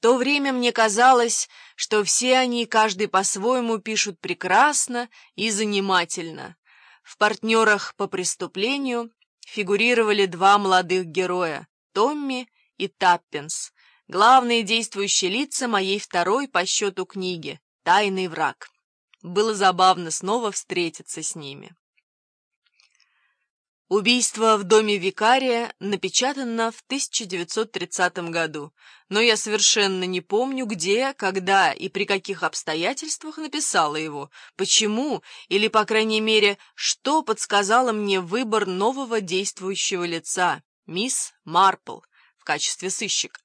то время мне казалось, что все они, каждый по-своему, пишут прекрасно и занимательно. В партнерах по преступлению фигурировали два молодых героя — Томми и Таппинс, главные действующие лица моей второй по счету книги «Тайный враг». Было забавно снова встретиться с ними. Убийство в доме викария напечатано в 1930 году, но я совершенно не помню, где, когда и при каких обстоятельствах написала его, почему или, по крайней мере, что подсказало мне выбор нового действующего лица, мисс Марпл, в качестве сыщика.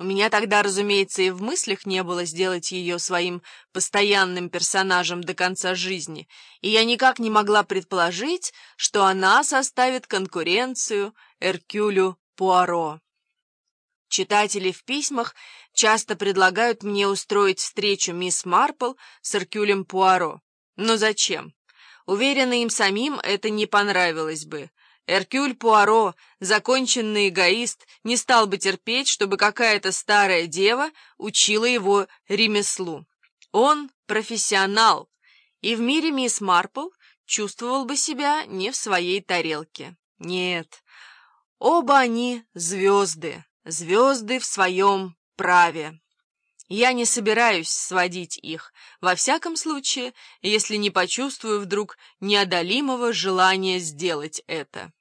У меня тогда, разумеется, и в мыслях не было сделать ее своим постоянным персонажем до конца жизни, и я никак не могла предположить, что она составит конкуренцию Эркюлю Пуаро. Читатели в письмах часто предлагают мне устроить встречу мисс Марпл с Эркюлем Пуаро. Но зачем? Уверена, им самим это не понравилось бы. Эркюль Пуаро, законченный эгоист, не стал бы терпеть, чтобы какая-то старая дева учила его ремеслу. Он профессионал, и в мире мисс Марпл чувствовал бы себя не в своей тарелке. Нет, оба они звезды, звезды в своем праве. Я не собираюсь сводить их, во всяком случае, если не почувствую вдруг неодолимого желания сделать это.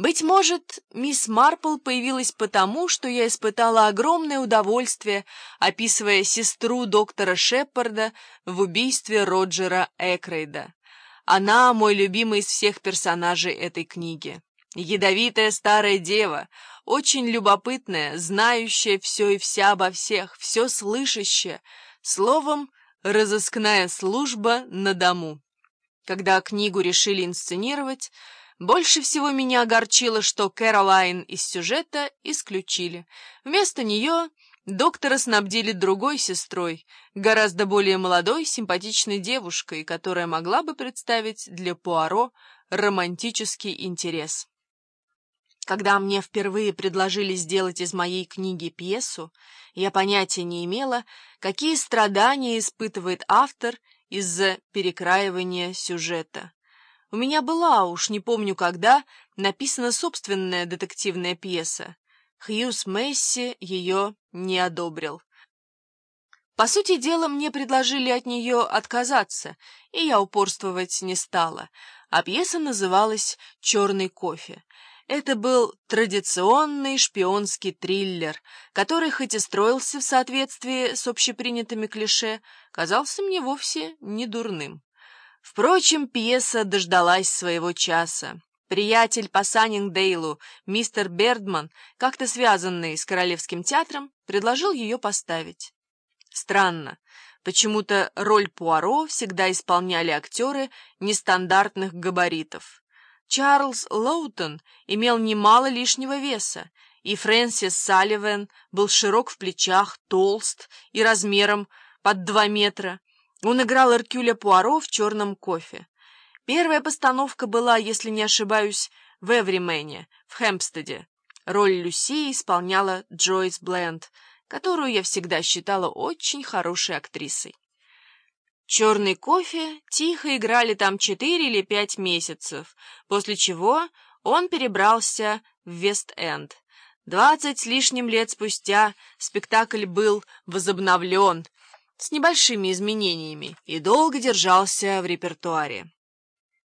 Быть может, мисс Марпл появилась потому, что я испытала огромное удовольствие, описывая сестру доктора Шепарда в убийстве Роджера Экрейда. Она мой любимый из всех персонажей этой книги. Ядовитая старая дева, очень любопытная, знающая все и вся обо всех, все слышащая, словом, разыскная служба на дому. Когда книгу решили инсценировать, больше всего меня огорчило, что Кэролайн из сюжета исключили. Вместо нее доктора снабдили другой сестрой, гораздо более молодой, симпатичной девушкой, которая могла бы представить для Пуаро романтический интерес. Когда мне впервые предложили сделать из моей книги пьесу, я понятия не имела, какие страдания испытывает автор из-за перекраивания сюжета. У меня была, уж не помню когда, написана собственная детективная пьеса. Хьюз Месси ее не одобрил. По сути дела, мне предложили от нее отказаться, и я упорствовать не стала, а пьеса называлась «Черный кофе». Это был традиционный шпионский триллер, который, хоть и строился в соответствии с общепринятыми клише, казался мне вовсе не дурным. Впрочем, пьеса дождалась своего часа. Приятель по Саннингдейлу, мистер Бердман, как-то связанный с Королевским театром, предложил ее поставить. Странно, почему-то роль Пуаро всегда исполняли актеры нестандартных габаритов. Чарльз Лоутон имел немало лишнего веса, и Фрэнсис Салливан был широк в плечах, толст и размером под два метра. Он играл Эркюля Пуаро в «Черном кофе». Первая постановка была, если не ошибаюсь, в Эвримене, в Хэмпстеде. Роль Люси исполняла Джойс Бленд, которую я всегда считала очень хорошей актрисой. Черный кофе тихо играли там четыре или пять месяцев, после чего он перебрался в Вест-Энд. Двадцать с лишним лет спустя спектакль был возобновлен с небольшими изменениями и долго держался в репертуаре.